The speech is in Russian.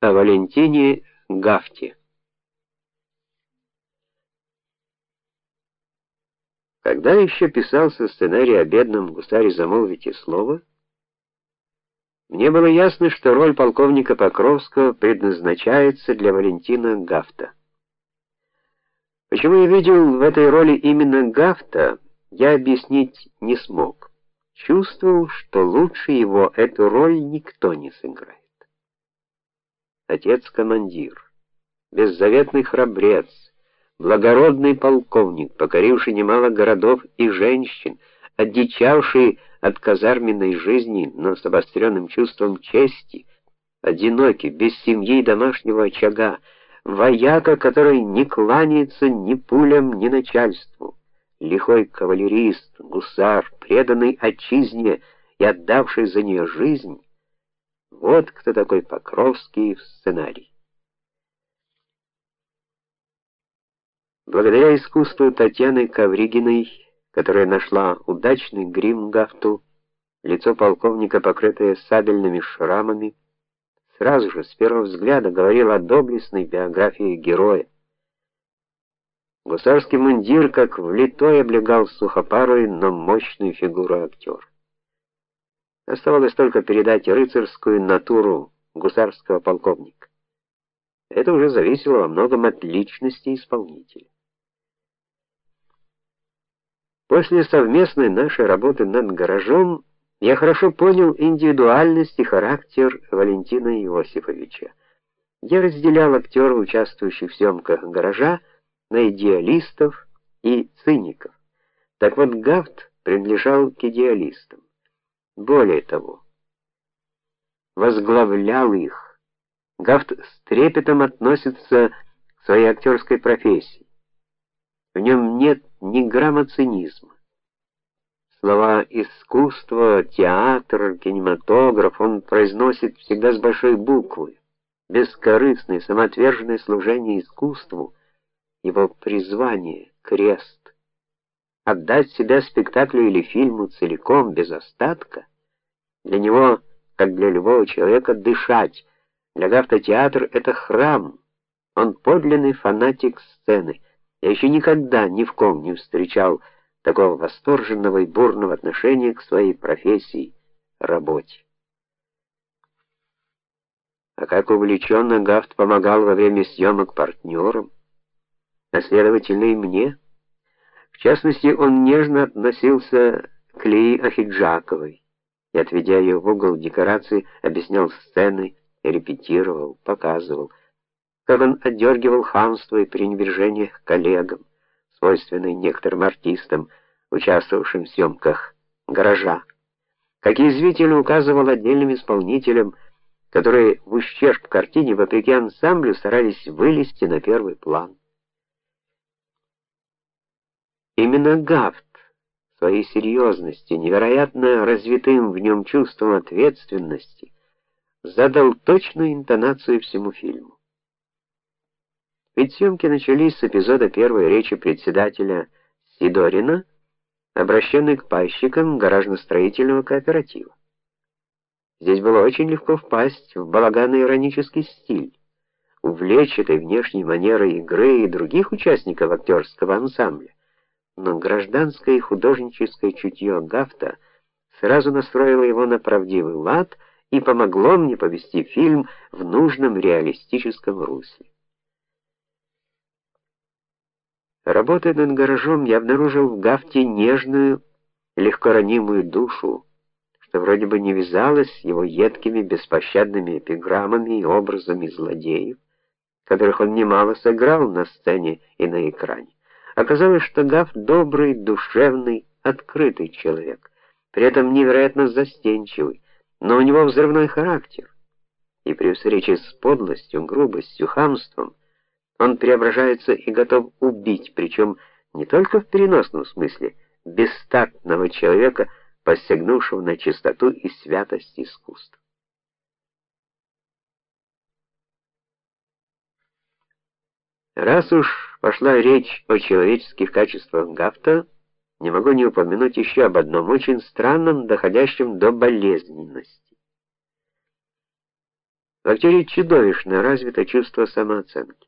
о Валентине Гафте. Когда еще писался сценарий о бедном гусаре замолвите слово, мне было ясно, что роль полковника Покровского предназначается для Валентина Гафта. Почему я видел в этой роли именно Гафта, я объяснить не смог. Чувствовал, что лучше его эту роль никто не сыграет. Отец-командир, беззаветный храбрец, благородный полковник, покоривший немало городов и женщин, одичавший от казарменной жизни, но с обостренным чувством чести, одинокий, без семьи и домашнего очага, вояка, который не кланяется ни пулям, ни начальству, лихой кавалерист, гусар, преданный отчизне и отдавший за нее жизнь. Вот кто такой Покровский в сценарии. Благодаря искусству Татьяны Ковригиной, которая нашла удачный грим Гафту, лицо полковника, покрытое сабельными шрамами, сразу же с первого взгляда говорило о доблестной биографии героя. Гусарский мундир как влитой облегал сухопарую, но мощную фигуру актера. Оставалось только передать рыцарскую натуру гусарского полковника. Это уже зависело во многом от личности исполнителя. После совместной нашей работы над гаражом я хорошо понял индивидуальность и характер Валентина Иосифовича. Я разделял актеров, участвующих в съемках гаража, на идеалистов и циников. Так вот, Гафт принадлежал к идеалистам. Более того, возглавлял их. Гафт с трепетом относится к своей актерской профессии. В нем нет ни грамма цинизма. Слова искусство, театр, кинематограф он произносит всегда с большой буквы. Бескорыстное, самоотверженное служение искусству его призвание, крест отдать себя спектаклю или фильму целиком, без остатка, для него, как для любого человека, дышать. Для Гафта театр это храм. Он подлинный фанатик сцены. Я еще никогда ни в ком не встречал такого восторженного и бурного отношения к своей профессии, работе. А как увлеченно Гафт помогал во время съемок партнерам, а следовательно и мне. В частности, он нежно относился к Лии Ахиджаковой и, отведя ее в угол декорации, объяснял сцены, репетировал, показывал, как он отдергивал хамство и пренебрежение к коллегам, свойственное некоторым артистам, участвовавшим в съемках гаража, как язвительно указывал отдельным исполнителям, которые в ущерб картине вопреки ансамблю старались вылезти на первый план. Именно Гафт своей серьезности, невероятно развитым в нем чувством ответственности, задал точную интонацию всему фильму. Ведь съемки начались с эпизода первой речи председателя Сидорина, обращенной к пайщикам гаражно-строительного кооператива. Здесь было очень легко впасть в балаганный иронический стиль, увлечь этой внешней манерой игры и других участников актерского ансамбля но гражданское и художническое чутье Гафта сразу настроило его на правдивый лад и помогло мне повести фильм в нужном реалистическом русле. Работая над гаражом, я обнаружил в Гафте нежную, легко ранимую душу, что вроде бы не вязалось с его едкими, беспощадными эпиграммами и образами злодеев, которых он немало сыграл на сцене и на экране. Оказалось, что Гав добрый, душевный, открытый человек, при этом невероятно застенчивый, но у него взрывной характер. И при встрече с подлостью, грубостью, хамством он преображается и готов убить, причем не только в переносном смысле, бестактного человека, посягнувшего на чистоту и святость искусства. Раз уж пошла речь о человеческих качествах Гафта, не могу не упомянуть еще об одном очень странном, доходящем до болезненности. В актере чудовищно развито чувство самооценки.